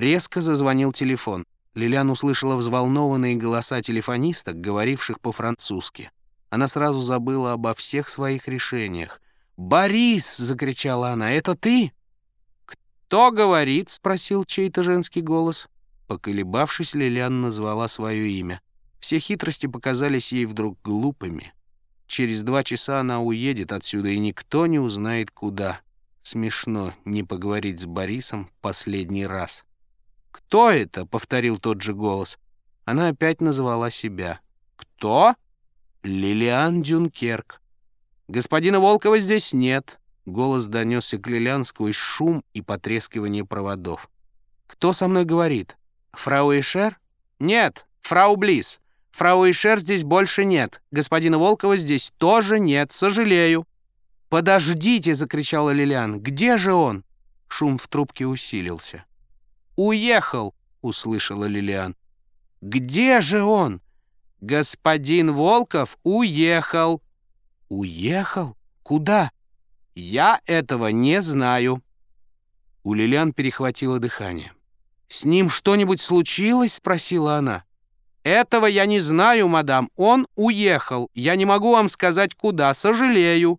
Резко зазвонил телефон. Лилиан услышала взволнованные голоса телефонисток, говоривших по-французски. Она сразу забыла обо всех своих решениях. «Борис!» — закричала она. «Это ты?» «Кто говорит?» — спросил чей-то женский голос. Поколебавшись, Лилиан назвала свое имя. Все хитрости показались ей вдруг глупыми. Через два часа она уедет отсюда, и никто не узнает, куда. Смешно не поговорить с Борисом последний раз. «Кто это?» — повторил тот же голос. Она опять назвала себя. «Кто?» «Лилиан Дюнкерк». «Господина Волкова здесь нет». Голос донесся к Лилиан сквозь шум и потрескивание проводов. «Кто со мной говорит? Фрау Эшер?» «Нет, фрау Близ. Фрау Эшер здесь больше нет. Господина Волкова здесь тоже нет, сожалею». «Подождите!» — закричала Лилиан. «Где же он?» Шум в трубке усилился. «Уехал!» — услышала Лилиан. «Где же он?» «Господин Волков уехал». «Уехал? Куда?» «Я этого не знаю». У Лилиан перехватило дыхание. «С ним что-нибудь случилось?» — спросила она. «Этого я не знаю, мадам. Он уехал. Я не могу вам сказать, куда. Сожалею».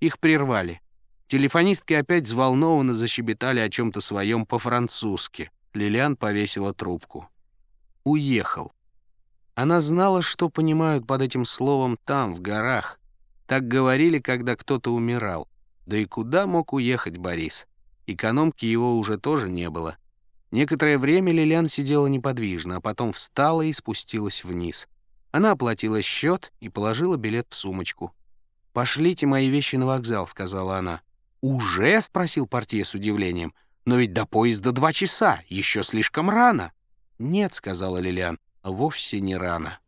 Их прервали. Телефонистки опять взволнованно защебетали о чем-то своем по-французски. Лилиан повесила трубку. Уехал. Она знала, что понимают под этим словом там, в горах. Так говорили, когда кто-то умирал. Да и куда мог уехать Борис? Экономки его уже тоже не было. Некоторое время Лилиан сидела неподвижно, а потом встала и спустилась вниз. Она оплатила счет и положила билет в сумочку. «Пошлите мои вещи на вокзал», — сказала она. «Уже?» — спросил портье с удивлением. «Но ведь до поезда два часа, еще слишком рано». «Нет», — сказала Лилиан, — «вовсе не рано».